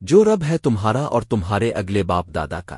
جو رب ہے تمہارا اور تمہارے اگلے باپ دادا کا۔